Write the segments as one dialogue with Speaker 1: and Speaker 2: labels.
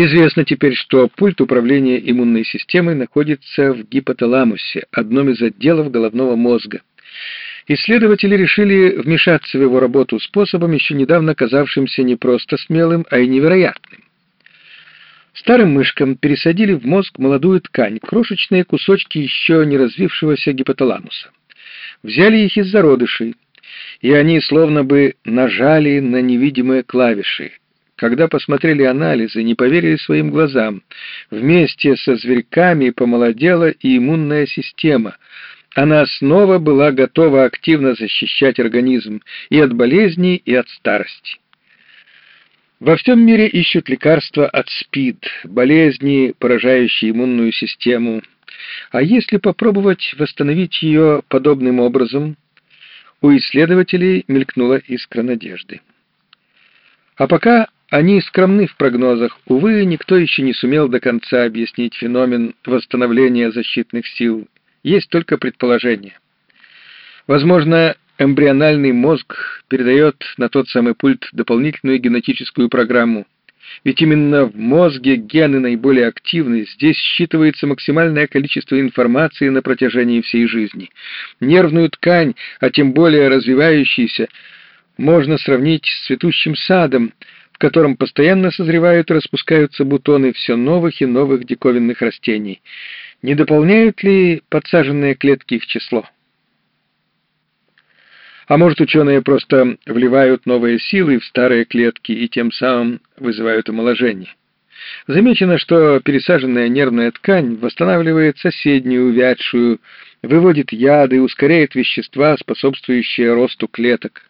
Speaker 1: Известно теперь, что пульт управления иммунной системой находится в гипоталамусе, одном из отделов головного мозга. Исследователи решили вмешаться в его работу способом, еще недавно казавшимся не просто смелым, а и невероятным. Старым мышкам пересадили в мозг молодую ткань, крошечные кусочки еще не развившегося гипоталамуса. Взяли их из зародышей, и они словно бы нажали на невидимые клавиши. Когда посмотрели анализы, не поверили своим глазам. Вместе со зверьками помолодела и иммунная система. Она снова была готова активно защищать организм и от болезней, и от старости. Во всем мире ищут лекарства от СПИД, болезни, поражающие иммунную систему. А если попробовать восстановить ее подобным образом, у исследователей мелькнула искра надежды. А пока они скромны в прогнозах. Увы, никто еще не сумел до конца объяснить феномен восстановления защитных сил. Есть только предположение. Возможно, эмбриональный мозг передает на тот самый пульт дополнительную генетическую программу. Ведь именно в мозге гены наиболее активны, здесь считывается максимальное количество информации на протяжении всей жизни. Нервную ткань, а тем более развивающуюся, можно сравнить с цветущим садом, в котором постоянно созревают и распускаются бутоны все новых и новых диковинных растений. Не дополняют ли подсаженные клетки их число? А может, ученые просто вливают новые силы в старые клетки и тем самым вызывают омоложение? Замечено, что пересаженная нервная ткань восстанавливает соседнюю увядшую, выводит яды, ускоряет вещества, способствующие росту клеток.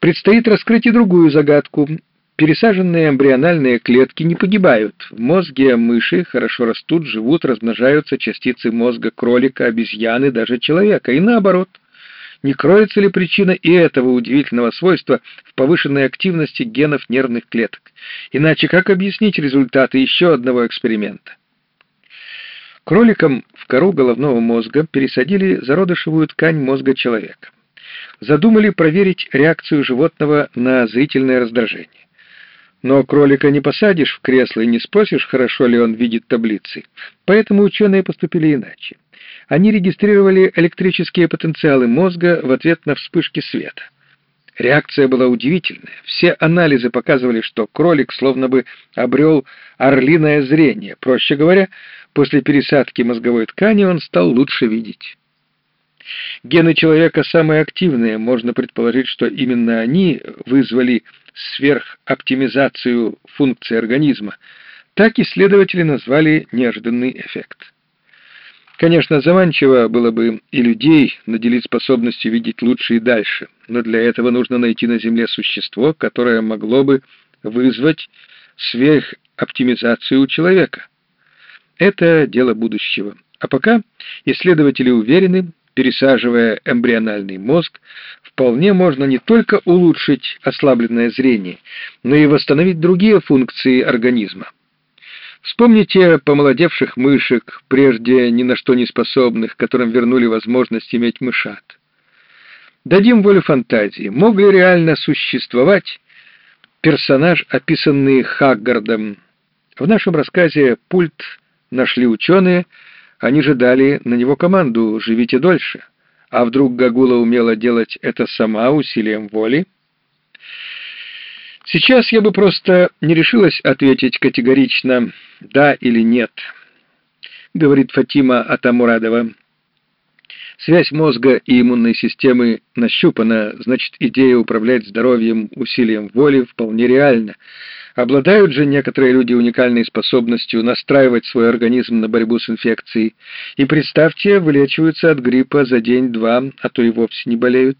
Speaker 1: Предстоит раскрыть и другую загадку. Пересаженные эмбриональные клетки не погибают. В мозге мыши хорошо растут, живут, размножаются частицы мозга кролика, обезьяны, даже человека. И наоборот. Не кроется ли причина и этого удивительного свойства в повышенной активности генов нервных клеток? Иначе как объяснить результаты еще одного эксперимента? Кроликам в кору головного мозга пересадили зародышевую ткань мозга человека задумали проверить реакцию животного на зрительное раздражение. Но кролика не посадишь в кресло и не спросишь, хорошо ли он видит таблицы. Поэтому ученые поступили иначе. Они регистрировали электрические потенциалы мозга в ответ на вспышки света. Реакция была удивительная. Все анализы показывали, что кролик словно бы обрел орлиное зрение. Проще говоря, после пересадки мозговой ткани он стал лучше видеть. Гены человека самые активные, можно предположить, что именно они вызвали сверхоптимизацию функций организма. Так исследователи назвали неожиданный эффект. Конечно, заманчиво было бы и людей наделить способностью видеть лучше и дальше, но для этого нужно найти на Земле существо, которое могло бы вызвать сверхоптимизацию у человека. Это дело будущего. А пока исследователи уверены, пересаживая эмбриональный мозг, вполне можно не только улучшить ослабленное зрение, но и восстановить другие функции организма. Вспомните помолодевших мышек, прежде ни на что не способных, которым вернули возможность иметь мышат. Дадим волю фантазии. Мог ли реально существовать персонаж, описанный Хаггардом? В нашем рассказе «Пульт» нашли ученые – они же дали на него команду «живите дольше». А вдруг Гагула умела делать это сама усилием воли? Сейчас я бы просто не решилась ответить категорично «да» или «нет», говорит Фатима Атамурадова. Связь мозга и иммунной системы нащупана, значит, идея управлять здоровьем усилием воли вполне реальна. Обладают же некоторые люди уникальной способностью настраивать свой организм на борьбу с инфекцией. И, представьте, вылечиваются от гриппа за день-два, а то и вовсе не болеют.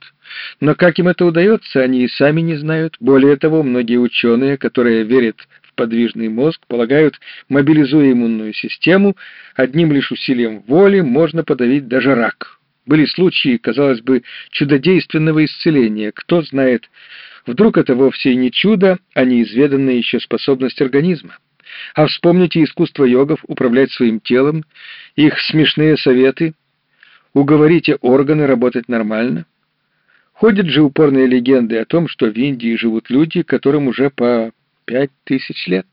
Speaker 1: Но как им это удается, они и сами не знают. Более того, многие ученые, которые верят в подвижный мозг, полагают, мобилизуя иммунную систему, одним лишь усилием воли можно подавить даже рак. Были случаи, казалось бы, чудодейственного исцеления. Кто знает, Вдруг это вовсе не чудо, а неизведанная еще способность организма. А вспомните искусство йогов управлять своим телом, их смешные советы, уговорите органы работать нормально. Ходят же упорные легенды о том, что в Индии живут люди, которым уже по пять тысяч лет.